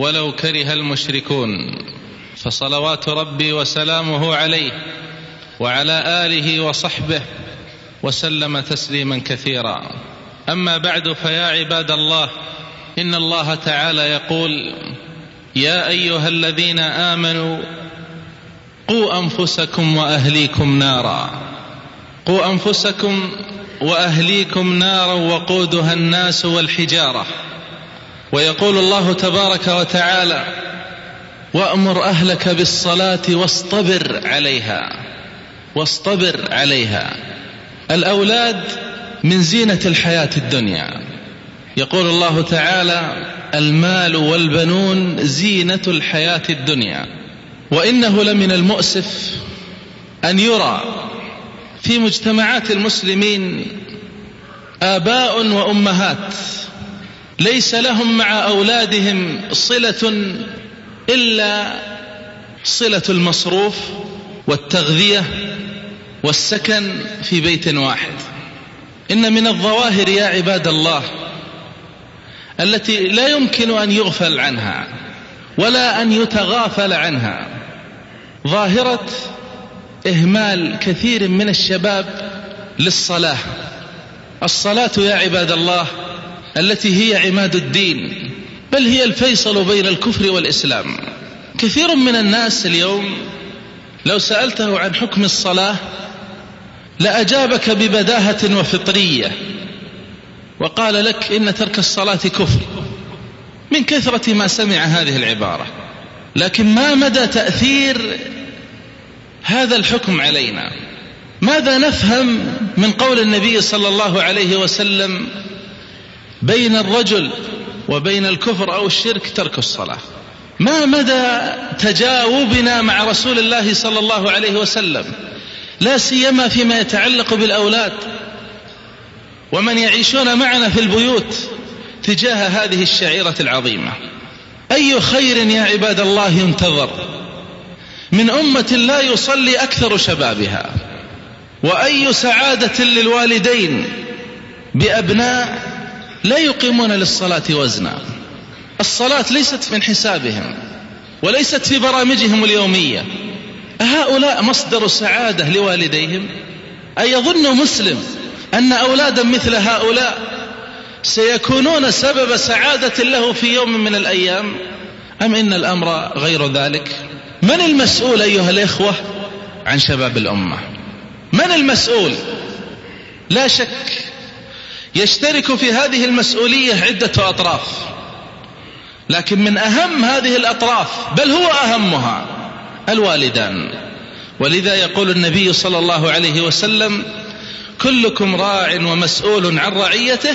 ولو كره المشركون فصلوات ربي وسلامه عليه وعلى آله وصحبه وسلم تسليما كثيرا. أما بعد فيا عباد الله إن الله تعالى يقول يا أيها الذين آمنوا قوا أنفسكم وأهليكم نارا. قوا أنفسكم وأهليكم نارا وقودها الناس والحجارة. ويقول الله تبارك وتعالى وأمر أهلك بالصلاة واصطبر عليها واصطبر عليها. الأولاد من زينة الحياة الدنيا. يقول الله تعالى المال والبنون زينة الحياة الدنيا. وإنه لمن المؤسف أن يرى في مجتمعات المسلمين آباء وأمهات ليس لهم مع أولادهم صلة إلا صلة المصروف والتغذية والسكن في بيت واحد. إن من الظواهر يا عباد الله التي لا يمكن أن يغفل عنها ولا أن يتغافل عنها ظاهرة إهمال كثير من الشباب للصلاة. الصلاة يا عباد الله التي هي عماد الدين بل هي الفيصل بين الكفر والإسلام. كثير من الناس اليوم لو سألته عن حكم الصلاة لأجابك ببداهة وفطرية وقال لك إن ترك الصلاة كفر من كثرة ما سمع هذه العبارة. لكن ما مدى تأثير هذا الحكم علينا؟ ماذا نفهم من قول النبي صلى الله عليه وسلم بين الرجل وبين الكفر أو الشرك ترك الصلاة. ما مدى تجاوبنا مع رسول الله صلى الله عليه وسلم؟ لا سيما فيما يتعلق بالأولاد. ومن يعيشون معنا في البيوت تجاه هذه الشعيرة العظيمة. أي خير يا عباد الله ينتظر؟ من أمة لا يصلي أكثر شبابها. وأي سعادة للوالدين بأبناء لا يقيمون للصلاة وزنا. الصلاة ليست من حسابهم وليست في برامجهم اليومية. أهؤلاء مصدر سعادة لوالديهم؟ أيظن مسلم أن أولادا مثل هؤلاء سيكونون سبب سعادة له في يوم من الأيام؟ أم إن الأمر غير ذلك؟ من المسؤول أيها الإخوة عن شباب الأمة؟ من المسؤول؟ لا شك يشترك في هذه المسؤولية عدة أطراف. لكن من أهم هذه الأطراف بل هو أهمها الوالدان. ولذا يقول النبي صلى الله عليه وسلم كلكم راع ومسؤول عن رعيته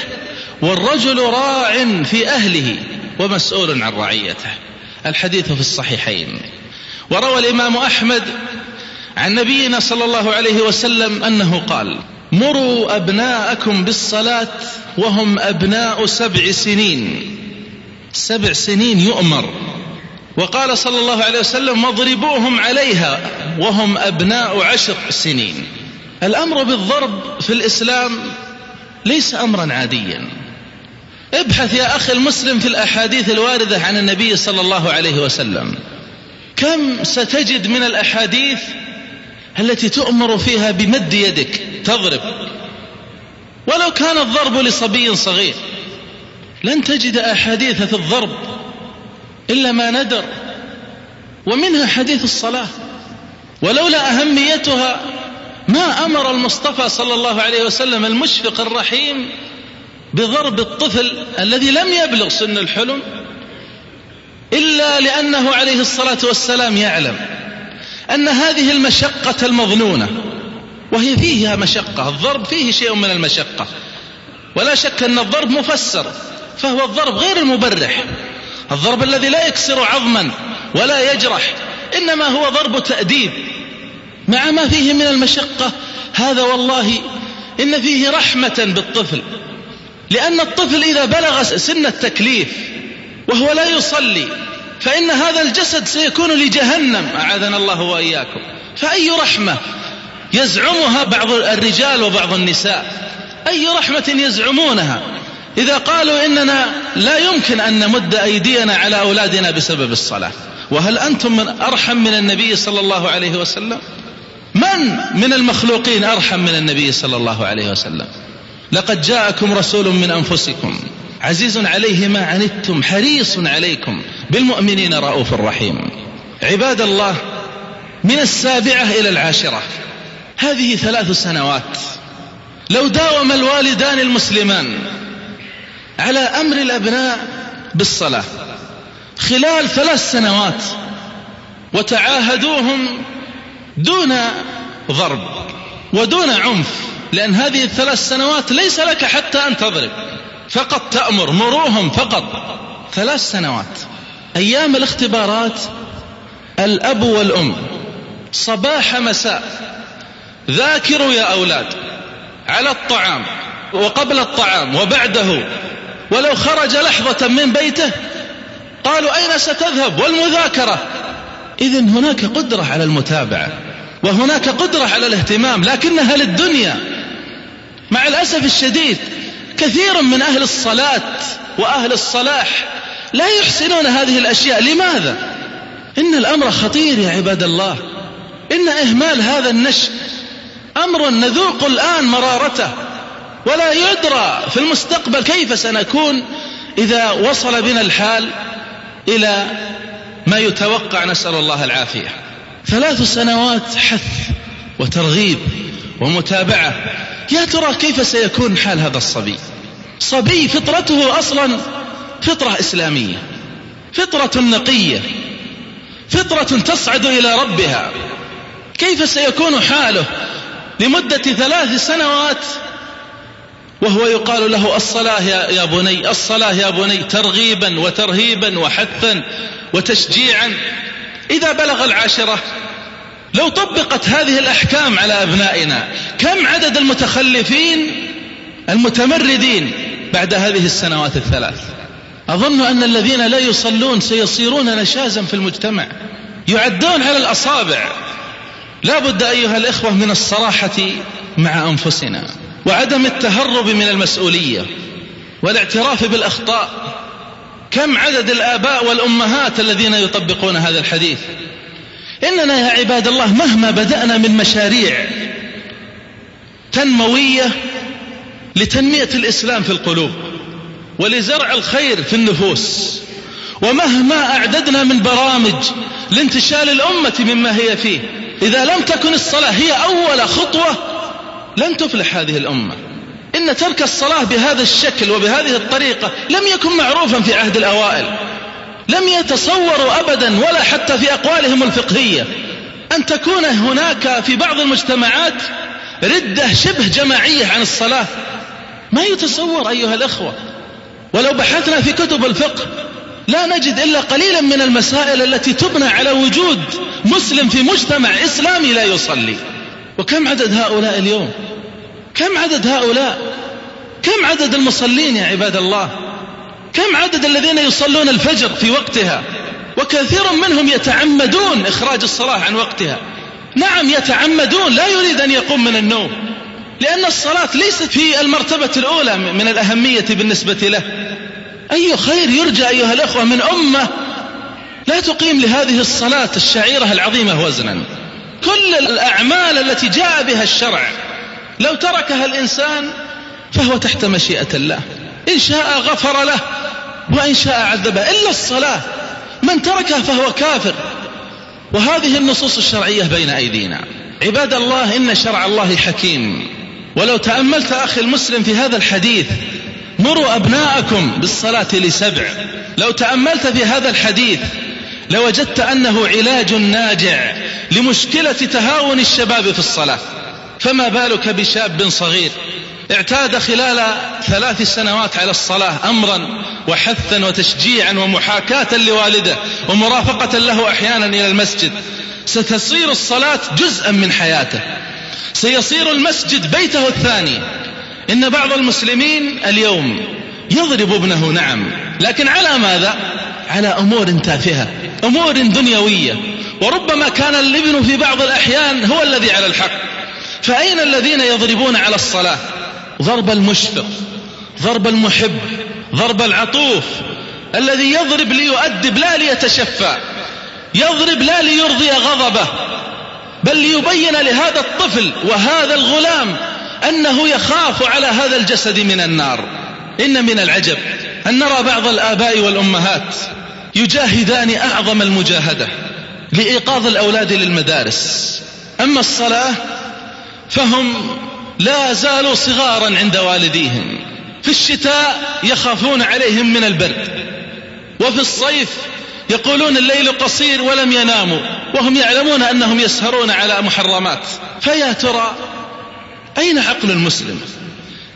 والرجل راع في أهله ومسؤول عن رعيته. الحديث في الصحيحين. وروى الإمام أحمد عن نبينا صلى الله عليه وسلم أنه قال مروا أبناءكم بالصلاة وهم أبناء سبع سنين. سبع سنين يؤمر. وقال صلى الله عليه وسلم واضربوهم عليها وهم أبناء عشر سنين. الأمر بالضرب في الإسلام ليس امرا عاديا. ابحث يا أخي المسلم في الأحاديث الواردة عن النبي صلى الله عليه وسلم. كم ستجد من الأحاديث التي تؤمر فيها بمد يدك تضرب. ولو كان الضرب لصبي صغير لن تجد أحاديث في الضرب إلا ما ندر ومنها حديث الصلاة. ولولا أهميتها ما أمر المصطفى صلى الله عليه وسلم المشفق الرحيم بضرب الطفل الذي لم يبلغ سن الحلم إلا لأنه عليه الصلاة والسلام يعلم. أن هذه المشقة المظنونة وهي فيها مشقة الضرب فيه شيء من المشقة. ولا شك أن الضرب مفسر فهو الضرب غير المبرح. الضرب الذي لا يكسر عظما ولا يجرح إنما هو ضرب تأديب. مع ما فيه من المشقة هذا والله إن فيه رحمة بالطفل. لأن الطفل إذا بلغ سن التكليف وهو لا يصلي فإن هذا الجسد سيكون لجهنم أعاذنا الله وإياكم. فأي رحمة يزعمها بعض الرجال وبعض النساء؟ أي رحمة يزعمونها؟ إذا قالوا إننا لا يمكن أن نمد أيدينا على أولادنا بسبب الصلاة. وهل أنتم من أرحم من النبي صلى الله عليه وسلم؟ من من المخلوقين أرحم من النبي صلى الله عليه وسلم؟ لقد جاءكم رسول من أنفسكم. عزيز عليه ما عنتم حريص عليكم. بالمؤمنين رؤوف رحيم. عباد الله من السابعة إلى العاشرة. هذه ثلاث سنوات. لو داوم الوالدان المسلمان على أمر الأبناء بالصلاة. خلال ثلاث سنوات وتعاهدوهم دون ضرب ودون عنف لأن هذه الثلاث سنوات ليس لك حتى أن تضرب. فقط تأمر مروهم فقط. ثلاث سنوات. أيام الاختبارات الأب والأم صباح مساء ذاكروا يا أولاد على الطعام وقبل الطعام وبعده. ولو خرج لحظة من بيته قالوا أين ستذهب؟ والمذاكرة. إذا هناك قدرة على المتابعة وهناك قدرة على الاهتمام لكنها للدنيا. مع الأسف الشديد كثير من أهل الصلاة وأهل الصلاح لا يحسنون هذه الأشياء. لماذا؟ إن الأمر خطير يا عباد الله. إن إهمال هذا النشء أمر نذوق الآن مرارته ولا يدرى في المستقبل كيف سنكون إذا وصل بنا الحال إلى ما يتوقع. نسأل الله العافية. ثلاث سنوات حث وترغيب ومتابعة يا ترى كيف سيكون حال هذا الصبي؟ صبي فطرته أصلا فطرة إسلامية فطرة نقية فطرة تصعد إلى ربها. كيف سيكون حاله لمدة ثلاث سنوات؟ وهو يقال له الصلاة يا بني الصلاة يا بني ترغيبا وترهيبا وحثا وتشجيعا. إذا بلغ العاشرة لو طبقت هذه الأحكام على أبنائنا كم عدد المتخلفين المتمردين بعد هذه السنوات الثلاث؟ أظن أن الذين لا يصلون سيصيرون نشازا في المجتمع يعدون على الأصابع. لا بد أيها الإخوة من الصراحة مع أنفسنا وعدم التهرب من المسؤولية والاعتراف بالأخطاء. كم عدد الآباء والأمهات الذين يطبقون هذا الحديث؟ إننا يا عباد الله مهما بدأنا من مشاريع تنموية لتنمية الإسلام في القلوب ولزرع الخير في النفوس ومهما أعددنا من برامج لانتشال الأمة مما هي فيه إذا لم تكن الصلاة هي أول خطوة لن تفلح هذه الأمة. إن ترك الصلاة بهذا الشكل وبهذه الطريقة لم يكن معروفا في عهد الأوائل. لم يتصوروا أبدا ولا حتى في أقوالهم الفقهية. أن تكون هناك في بعض المجتمعات ردة شبه جماعية عن الصلاة. ما يتصور أيها الأخوة. ولو بحثنا في كتب الفقه لا نجد إلا قليلا من المسائل التي تبنى على وجود مسلم في مجتمع إسلامي لا يصلي. وكم عدد هؤلاء اليوم؟ كم عدد هؤلاء؟ كم عدد المصلين يا عباد الله؟ كم عدد الذين يصلون الفجر في وقتها؟ وكثير منهم يتعمدون إخراج الصلاة عن وقتها. نعم يتعمدون لا يريد أن يقوم من النوم. لأن الصلاة ليست في المرتبة الأولى من الأهمية بالنسبة له. أي خير يرجى أيها الأخوة من أمة لا تقيم لهذه الصلاة الشعيرة العظيمة وزنا. كل الأعمال التي جاء بها الشرع لو تركها الإنسان فهو تحت مشيئة الله. إن شاء غفر له. وإن شاء عذبه إلا الصلاة. من تركها فهو كافر. وهذه النصوص الشرعية بين أيدينا. عباد الله إن شرع الله حكيم. ولو تأملت أخي المسلم في هذا الحديث مروا أبناءكم بالصلاة لسبع. لو تأملت في هذا الحديث لوجدت أنه علاج ناجع لمشكلة تهاون الشباب في الصلاة. فما بالك بشاب صغير؟ اعتاد خلال ثلاث سنوات على الصلاة أمرا وحثا وتشجيعا ومحاكاة لوالده ومرافقة له أحيانا إلى المسجد. ستصير الصلاة جزءا من حياته. سيصير المسجد بيته الثاني. إن بعض المسلمين اليوم يضرب ابنه نعم لكن على ماذا؟ على أمور تافهة أمور دنيوية. وربما كان الابن في بعض الأحيان هو الذي على الحق. فأين الذين يضربون على الصلاة؟ ضرب المشفق ضرب المحب ضرب العطوف الذي يضرب ليؤدب لا ليتشفى يضرب لا ليرضي غضبه بل ليبين لهذا الطفل وهذا الغلام أنه يخاف على هذا الجسد من النار. إن من العجب أن نرى بعض الآباء والأمهات يجاهدان أعظم المجاهدة لإيقاظ الأولاد للمدارس. أما الصلاة فهم لا زالوا صغارا عند والديهم. في الشتاء يخافون عليهم من البرد. وفي الصيف يقولون الليل قصير ولم يناموا وهم يعلمون أنهم يسهرون على محرمات. فيا ترى أين عقل المسلم؟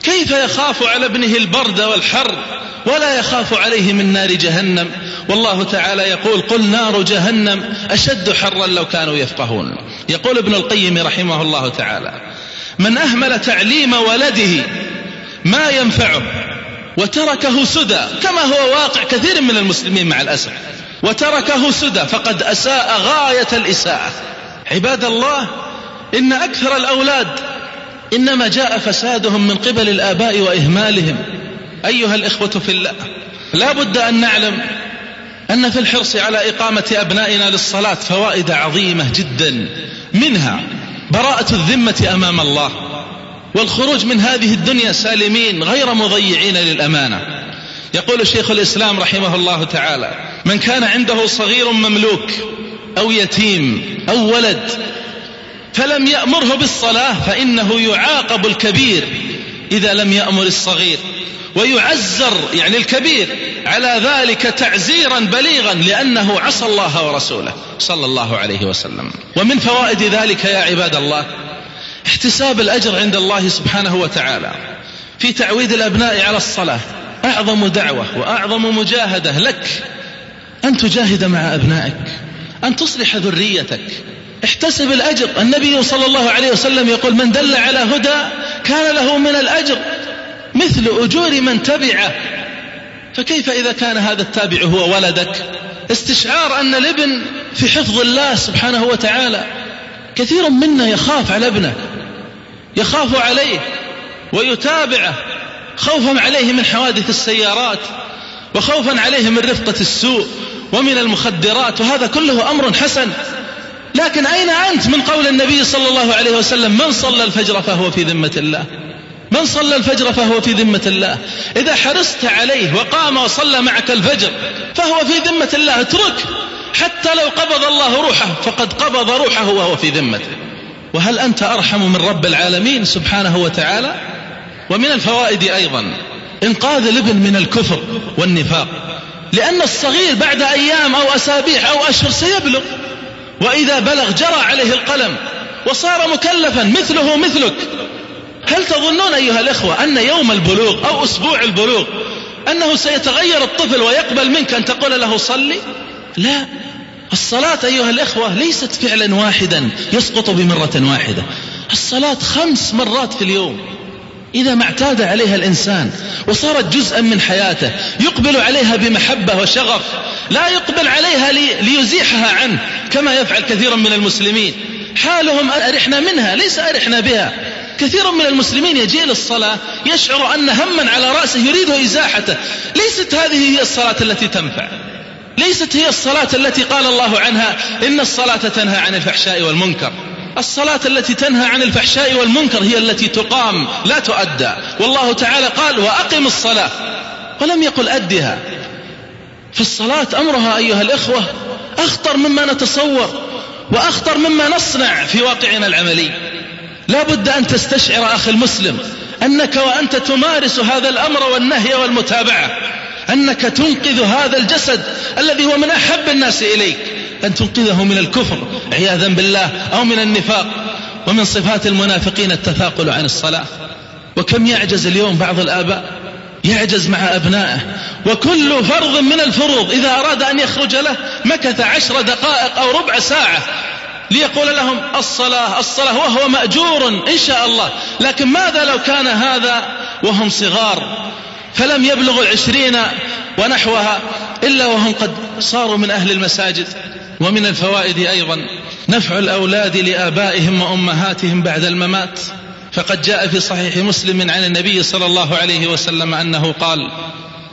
كيف يخاف على ابنه البرد والحر ولا يخاف عليه من نار جهنم؟ والله تعالى يقول قل نار جهنم أشد حرا لو كانوا يفقهون. يقول ابن القيم رحمه الله تعالى من أهمل تعليم ولده ما ينفعه وتركه سدى كما هو واقع كثير من المسلمين مع الأسف. وتركه سدى فقد أساء غاية الإساءة. عباد الله إن أكثر الأولاد إنما جاء فسادهم من قبل الآباء وإهمالهم. أيها الإخوة في الله لا بد أن نعلم أن في الحرص على إقامة أبنائنا للصلاة فوائد عظيمة جدا منها براءة الذمة أمام الله والخروج من هذه الدنيا سالمين غير مضيعين للأمانة. يقول شيخ الإسلام رحمه الله تعالى من كان عنده صغير مملوك أو يتيم أو ولد فلم يأمره بالصلاة فإنه يعاقب الكبير إذا لم يأمر الصغير. ويعزر يعني الكبير على ذلك تعزيرا بليغا لأنه عصى الله ورسوله صلى الله عليه وسلم. ومن فوائد ذلك يا عباد الله احتساب الأجر عند الله سبحانه وتعالى في تعويد الأبناء على الصلاة. أعظم دعوة وأعظم مجاهدة لك أن تجاهد مع أبنائك أن تصلح ذريتك احتسب الأجر. النبي صلى الله عليه وسلم يقول من دل على هدى كان له من الأجر مثل أجور من تبعه. فكيف إذا كان هذا التابع هو ولدك؟ استشعار أن الابن في حفظ الله سبحانه وتعالى. كثير منا يخاف على ابنه يخاف عليه ويتابعه خوفا عليه من حوادث السيارات وخوفا عليه من رفقة السوء ومن المخدرات وهذا كله أمر حسن. لكن أين أنت من قول النبي صلى الله عليه وسلم من صلى الفجر فهو في ذمة الله؟ من صلى الفجر فهو في ذمة الله؟ إذا حرصت عليه وقام وصلى معك الفجر فهو في ذمة الله اترك حتى لو قبض الله روحه فقد قبض روحه وهو في ذمته. وهل أنت أرحم من رب العالمين سبحانه وتعالى؟ ومن الفوائد أيضا إنقاذ الابن من الكفر والنفاق لأن الصغير بعد أيام أو أسابيع أو أشهر سيبلغ. وإذا بلغ جرى عليه القلم وصار مكلفا مثله مثلك. هل تظنون أيها الإخوة أن يوم البلوغ أو أسبوع البلوغ أنه سيتغير الطفل ويقبل منك أن تقول له صلي؟ لا. الصلاة أيها الإخوة ليست فعلا واحدا يسقط بمرة واحدة. الصلاة خمس مرات في اليوم. إذا ما اعتاد عليها الإنسان وصارت جزءا من حياته يقبل عليها بمحبة وشغف لا يقبل عليها ليزيحها عنه كما يفعل كثير من المسلمين. حالهم أرحنا منها ليس أرحنا بها. كثير من المسلمين يجي للصلاة يشعر أن هما على رأسه يريد إزاحته. ليست هذه هي الصلاة التي تنفع. ليست هي الصلاة التي قال الله عنها إن الصلاة تنهى عن الفحشاء والمنكر. الصلاة التي تنهى عن الفحشاء والمنكر هي التي تقام لا تؤدى. والله تعالى قال وأقم الصلاة. ولم يقل أدها. فالصلاة أمرها أيها الإخوة أخطر مما نتصور وأخطر مما نصنع في واقعنا العملي. لا بد أن تستشعر أخي المسلم أنك وأنت تمارس هذا الأمر والنهي والمتابعة أنك تنقذ هذا الجسد الذي هو من أحب الناس إليك أن تنقذه من الكفر عياذا بالله أو من النفاق. ومن صفات المنافقين التثاقل عن الصلاة. وكم يعجز اليوم بعض الآباء يعجز مع أبنائه. وكل فرض من الفروض إذا أراد أن يخرج له مكث عشر دقائق أو ربع ساعة ليقول لهم الصلاة الصلاة وهو مأجور إن شاء الله. لكن ماذا لو كان هذا وهم صغار؟ فلم يبلغوا العشرين ونحوها إلا وهم قد صاروا من أهل المساجد ومن الفوائد أيضا. نفع الأولاد لآبائهم وأمهاتهم بعد الممات. فقد جاء في صحيح مسلم عن النبي صلى الله عليه وسلم أنه قال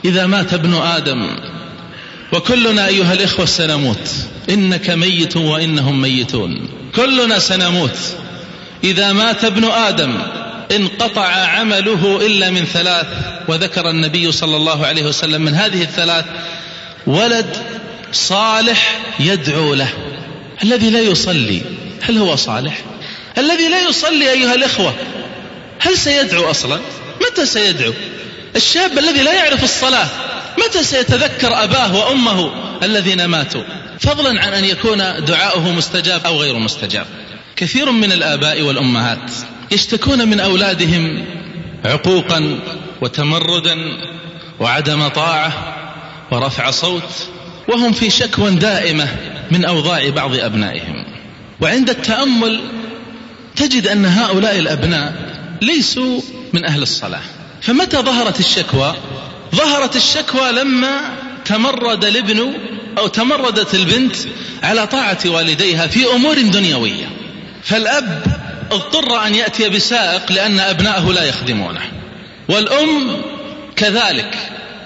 إذا مات ابن آدم وكلنا أيها الإخوة سنموت. إنك ميت وإنهم ميتون. كلنا سنموت. إذا مات ابن آدم انقطع عمله إلا من ثلاث. وذكر النبي صلى الله عليه وسلم من هذه الثلاث ولد صالح يدعو له. الذي لا يصلي هل هو صالح؟ الذي لا يصلي أيها الإخوة هل سيدعو أصلا؟ متى سيدعو؟ الشاب الذي لا يعرف الصلاة متى سيتذكر أباه وأمه الذين ماتوا؟ فضلا عن أن يكون دعاؤه مستجاب أو غير مستجاب. كثير من الآباء والأمهات يشتكون من أولادهم عقوقا وتمردا وعدم طاعة ورفع صوت وهم في شكوى دائمة من أوضاع بعض أبنائهم. وعند التأمل تجد أن هؤلاء الأبناء ليسوا من أهل الصلاة. فمتى ظهرت الشكوى؟ ظهرت الشكوى لما تمرد الابن أو تمردت البنت على طاعة والديها في أمور دنيوية. فالأب اضطر أن يأتي بسائق لأن أبنائه لا يخدمونه. والأم كذلك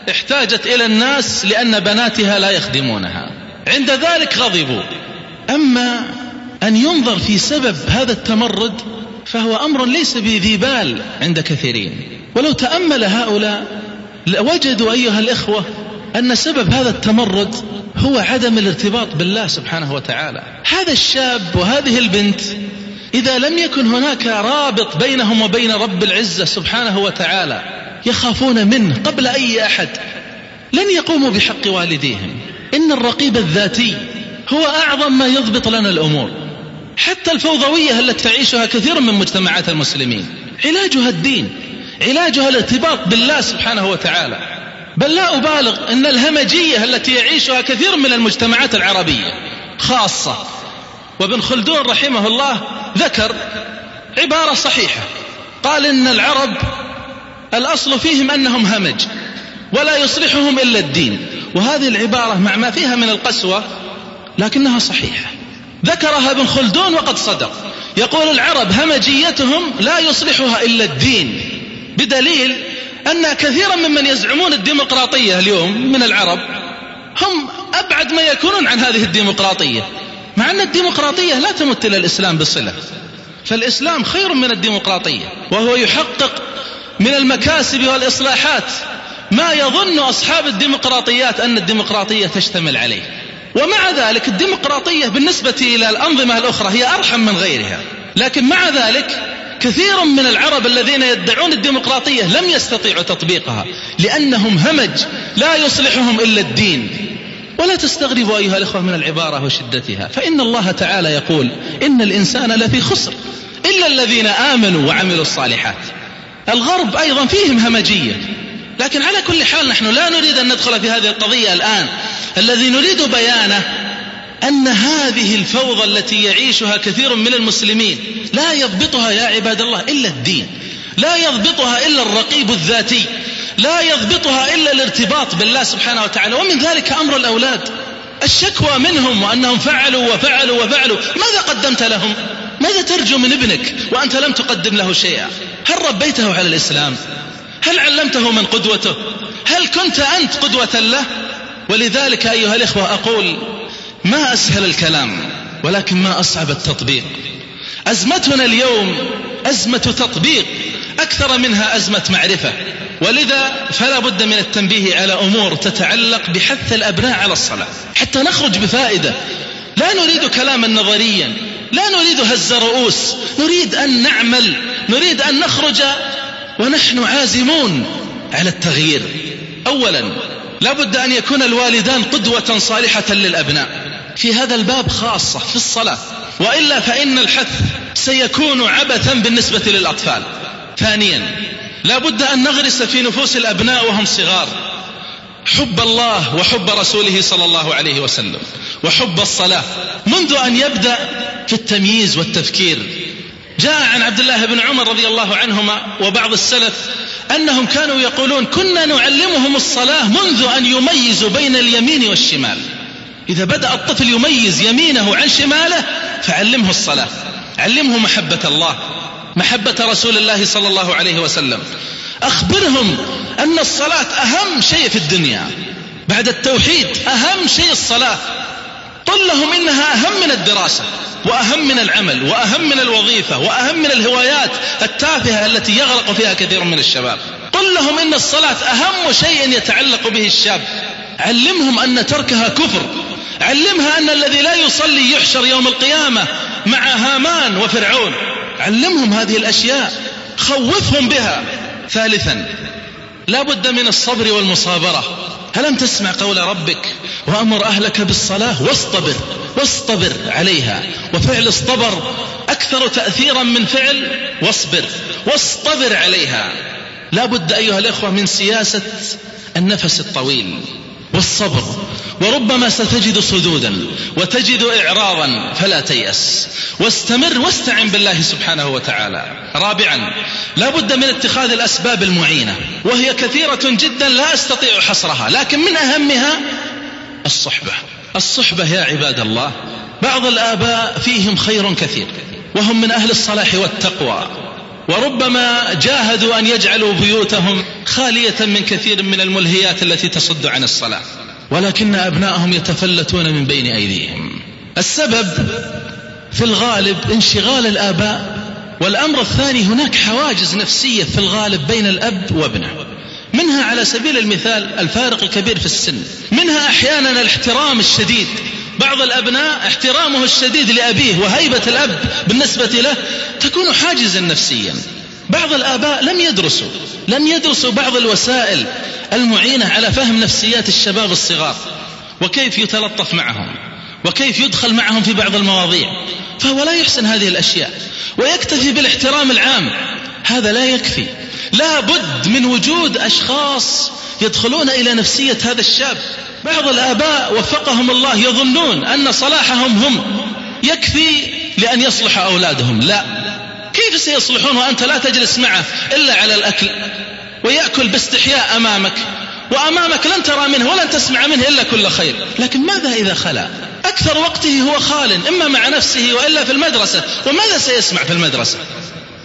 احتاجت إلى الناس لأن بناتها لا يخدمونها. عند ذلك غضبوا. أما أن ينظر في سبب هذا التمرد فهو أمر ليس بذي بال عند كثيرين. ولو تأمل هؤلاء وجدوا أيها الإخوة أن سبب هذا التمرد هو عدم الارتباط بالله سبحانه وتعالى. هذا الشاب وهذه البنت إذا لم يكن هناك رابط بينهم وبين رب العزة سبحانه وتعالى يخافون منه قبل أي أحد. لن يقوموا بحق والديهم. إن الرقيب الذاتي هو أعظم ما يضبط لنا الأمور. حتى الفوضوية التي تعيشها كثير من مجتمعات المسلمين. علاجها الدين. علاجها الارتباط بالله سبحانه وتعالى. بل لا أبالغ أن الهمجية التي يعيشها كثير من المجتمعات العربية خاصة. وابن خلدون رحمه الله ذكر عبارة صحيحة. قال إن العرب الأصل فيهم أنهم همج ولا يصلحهم إلا الدين. وهذه العبارة مع ما فيها من القسوة لكنها صحيحة. ذكرها ابن خلدون وقد صدق. يقول العرب همجيتهم لا يصلحها إلا الدين. بدليل أن كثيرا ممن يزعمون الديمقراطية اليوم من العرب هم أبعد ما يكونون عن هذه الديمقراطية مع أن الديمقراطية لا تمت إلى الإسلام بصلة. فالإسلام خير من الديمقراطية وهو يحقق من المكاسب والإصلاحات ما يظن أصحاب الديمقراطيات أن الديمقراطية تشتمل عليه. ومع ذلك الديمقراطية بالنسبة إلى الأنظمة الأخرى هي أرحم من غيرها. لكن مع ذلك كثير من العرب الذين يدعون الديمقراطية لم يستطيعوا تطبيقها لأنهم همج لا يصلحهم إلا الدين. ولا تستغربوا أيها الإخوة من العبارة وشدتها فإن الله تعالى يقول إن الإنسان لفي خسر إلا الذين آمنوا وعملوا الصالحات. الغرب أيضا فيهم همجية. لكن على كل حال نحن لا نريد أن ندخل في هذه القضية الآن. الذي نريد بيانه أن هذه الفوضى التي يعيشها كثير من المسلمين لا يضبطها يا عباد الله إلا الدين لا يضبطها إلا الرقيب الذاتي لا يضبطها إلا الارتباط بالله سبحانه وتعالى ومن ذلك أمر الأولاد. الشكوى منهم وأنهم فعلوا وفعلوا وفعلوا ماذا قدمت لهم؟ ماذا ترجو من ابنك وأنت لم تقدم له شيئا؟ هل ربيته على الإسلام؟ هل علمته من قدوته؟ هل كنت أنت قدوة له؟ ولذلك أيها الإخوة أقول ما أسهل الكلام ولكن ما أصعب التطبيق. أزمتنا اليوم أزمة تطبيق أكثر منها أزمة معرفة. ولذا فلا بد من التنبيه على أمور تتعلق بحث الأبناء على الصلاة. حتى نخرج بفائدة. لا نريد كلاما نظريا لا نريد هز رؤوس نريد أن نعمل نريد أن نخرج ونحن عازمون على التغيير. أولا لا بد أن يكون الوالدان قدوة صالحة للأبناء. في هذا الباب خاصة في الصلاة. وإلا فإن الحث سيكون عبثا بالنسبة للأطفال. ثانيا لا بد أن نغرس في نفوس الأبناء وهم صغار. حب الله وحب رسوله صلى الله عليه وسلم. وحب الصلاة. منذ أن يبدأ في التمييز والتفكير. جاء عن عبد الله بن عمر رضي الله عنهما وبعض السلف أنهم كانوا يقولون كنا نعلمهم الصلاة منذ أن يميزوا بين اليمين والشمال. إذا بدأ الطفل يميز يمينه عن شماله فعلمه الصلاة. علمه محبة الله محبة رسول الله صلى الله عليه وسلم. أخبرهم أن الصلاة أهم شيء في الدنيا. بعد التوحيد أهم شيء الصلاة. قل لهم إنها أهم من الدراسة وأهم من العمل وأهم من الوظيفة وأهم من الهوايات التافهة التي يغرق فيها كثير من الشباب. قل لهم إن الصلاة أهم شيء يتعلق به الشاب. علمهم أن تركها كفر. علمها أن الذي لا يصلي يحشر يوم القيامة مع هامان وفرعون. علمهم هذه الأشياء. خوفهم بها. ثالثا لا بد من الصبر والمصابرة. ألم تسمع قول ربك وأمر أهلك بالصلاة واصطبر واصطبر عليها وفعل اصطبر أكثر تأثيرا من فعل واصبر واصطبر عليها. لا بد أيها الإخوة من سياسة النفس الطويل. والصبر. وربما ستجد صدودا وتجد إعراضا فلا تيأس. واستمر واستعن بالله سبحانه وتعالى. رابعا لا بد من اتخاذ الأسباب المعينة وهي كثيرة جدا لا أستطيع حصرها لكن من أهمها الصحبة. الصحبة يا عباد الله بعض الآباء فيهم خير كثير وهم من أهل الصلاح والتقوى. وربما جاهدوا أن يجعلوا بيوتهم خالية من كثير من الملهيات التي تصد عن الصلاة. ولكن أبنائهم يتفلتون من بين أيديهم. السبب في الغالب انشغال الآباء والأمر الثاني هناك حواجز نفسية في الغالب بين الأب وابنه. منها على سبيل المثال الفارق الكبير في السن. منها أحيانا الاحترام الشديد. بعض الأبناء احترامه الشديد لأبيه وهيبة الأب بالنسبة له تكون حاجزا نفسيا. بعض الآباء لم يدرسوا لم يدرسوا بعض الوسائل المعينة على فهم نفسيات الشباب الصغار. وكيف يتلطف معهم؟ وكيف يدخل معهم في بعض المواضيع؟ فهو لا يحسن هذه الأشياء. ويكتفي بالاحترام العام. هذا لا يكفي. لا بد من وجود أشخاص يدخلون إلى نفسية هذا الشاب. بعض الآباء وفقهم الله يظنون أن صلاحهم هم يكفي لأن يصلح أولادهم. لا. كيف سيصلحون وأنت لا تجلس معه إلا على الأكل؟ ويأكل باستحياء أمامك. وأمامك لن ترى منه ولن تسمع منه إلا كل خير. لكن ماذا إذا خلا؟ أكثر وقته هو خال إما مع نفسه وإلا في المدرسة. وماذا سيسمع في المدرسة؟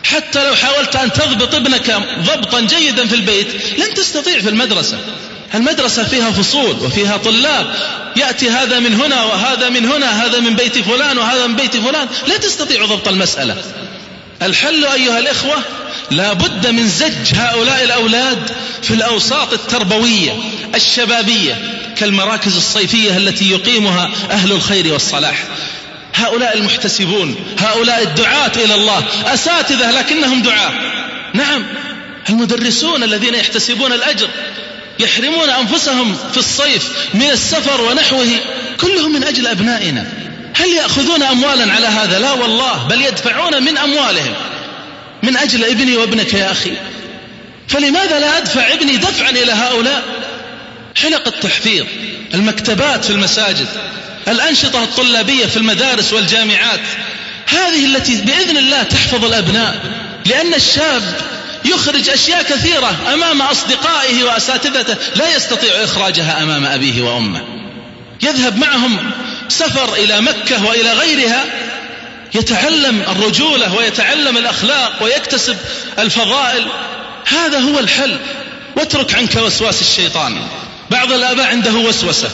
حتى لو حاولت أن تضبط ابنك ضبطا جيدا في البيت لن تستطيع في المدرسة. المدرسة فيها فصول وفيها طلاب. يأتي هذا من هنا وهذا من هنا هذا من بيت فلان وهذا من بيت فلان. لا تستطيع ضبط المسألة. الحل أيها الإخوة لا بد من زج هؤلاء الأولاد في الأوساط التربوية الشبابية كالمراكز الصيفية التي يقيمها أهل الخير والصلاح. هؤلاء المحتسبون هؤلاء الدعاة إلى الله أساتذة لكنهم دعاة. نعم المدرسون الذين يحتسبون الأجر. يحرمون أنفسهم في الصيف من السفر ونحوه كلهم من أجل أبنائنا. هل يأخذون أموالا على هذا؟ لا والله بل يدفعون من أموالهم. من أجل ابني وابنك يا أخي. فلماذا لا أدفع ابني دفعا إلى هؤلاء؟ حلق التحفيظ المكتبات في المساجد الأنشطة الطلابية في المدارس والجامعات. هذه التي بإذن الله تحفظ الأبناء لأن الشاب يخرج أشياء كثيرة أمام أصدقائه وأساتذته. لا يستطيع إخراجها أمام أبيه وأمه. يذهب معهم سفر إلى مكة وإلى غيرها يتعلم الرجولة ويتعلم الأخلاق ويكتسب الفضائل. هذا هو الحل. واترك عنك وسواس الشيطان. بعض الآباء عنده وسوسة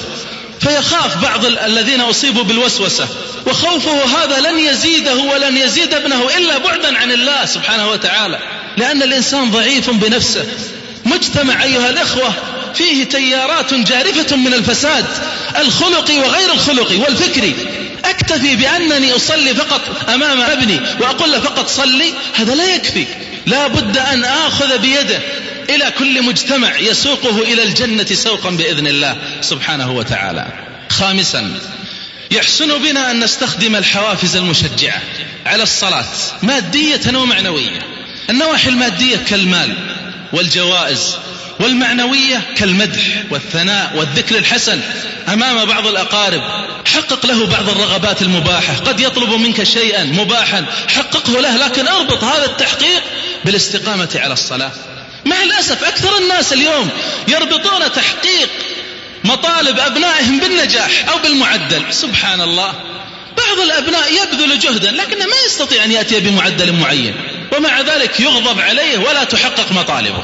فيخاف بعض الذين أصيبوا بالوسوسة. وخوفه هذا لن يزيده ولن يزيد ابنه إلا بعدا عن الله سبحانه وتعالى. لأن الإنسان ضعيف بنفسه. مجتمع أيها الإخوة فيه تيارات جارفة من الفساد الخلقي وغير الخلقي والفكري أكتفي بأنني أصلي فقط أمام أبني وأقول له فقط صلي هذا لا يكفي. لا بد أن آخذ بيده إلى كل مجتمع يسوقه إلى الجنة سوقا بإذن الله سبحانه وتعالى. خامسا يحسن بنا أن نستخدم الحوافز المشجعة على الصلاة مادية ومعنوية. النواحي المادية كالمال والجوائز والمعنوية كالمدح والثناء والذكر الحسن أمام بعض الأقارب. حقق له بعض الرغبات المباحة. قد يطلب منك شيئا مباحا. حققه له لكن أربط هذا التحقيق بالاستقامة على الصلاة. مع الأسف أكثر الناس اليوم يربطون تحقيق مطالب أبنائهم بالنجاح أو بالمعدل. سبحان الله. بعض الأبناء يبذل جهدا لكنه ما يستطيع أن يأتي بمعدل معين. ومع ذلك يغضب عليه ولا تحقق مطالبه.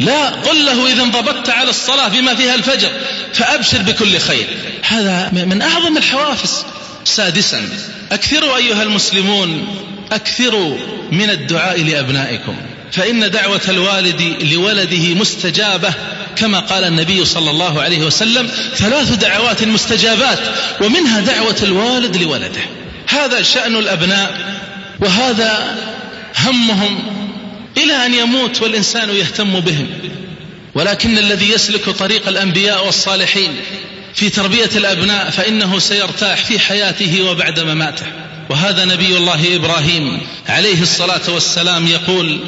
لا قل له إذا انضبطت على الصلاة بما فيها الفجر فأبشر بكل خير. هذا من أعظم الحوافز. سادسا أكثروا أيها المسلمون أكثروا من الدعاء لأبنائكم. فإن دعوة الوالد لولده مستجابة كما قال النبي صلى الله عليه وسلم ثلاث دعوات مستجابات ومنها دعوة الوالد لولده. هذا شأن الأبناء وهذا همهم إلى أن يموت والإنسان يهتم بهم. ولكن الذي يسلك طريق الأنبياء والصالحين في تربية الأبناء فإنه سيرتاح في حياته وبعد مماته. وهذا نبي الله إبراهيم عليه الصلاة والسلام يقول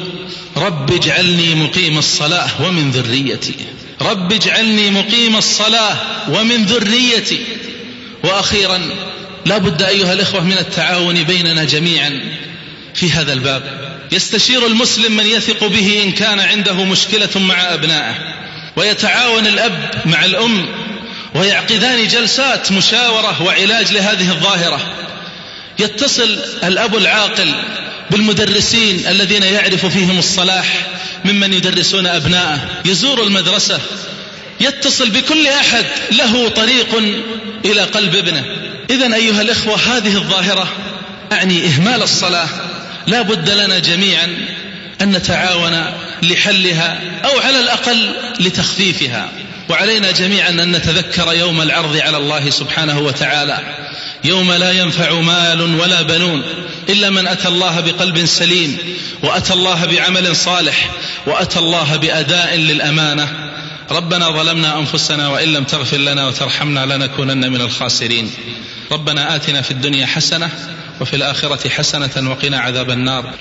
رب اجعلني مقيم الصلاة ومن ذريتي. رب اجعلني مقيم الصلاة ومن ذريتي. وأخيرا لا بد أيها الإخوة من التعاون بيننا جميعا. في هذا الباب. يستشير المسلم من يثق به إن كان عنده مشكلة مع أبنائه ويتعاون الأب مع الأم ويعقدان جلسات مشاورة وعلاج لهذه الظاهرة. يتصل الأب العاقل بالمدرسين الذين يعرف فيهم الصلاح ممن يدرسون أبناءه يزور المدرسة يتصل بكل أحد له طريق إلى قلب ابنه. إذا أيها الإخوة هذه الظاهرة أعني إهمال الصلاة. لا بد لنا جميعا أن نتعاون لحلها أو على الأقل لتخفيفها. وعلينا جميعا أن نتذكر يوم العرض على الله سبحانه وتعالى. يوم لا ينفع مال ولا بنون إلا من أتى الله بقلب سليم وأتى الله بعمل صالح وأتى الله بأداء للأمانة. ربنا ظلمنا أنفسنا وإن لم تغفر لنا وترحمنا لنكونن من الخاسرين. ربنا آتنا في الدنيا حسنة وفي الآخرة حسنة وقنا عذاب النار.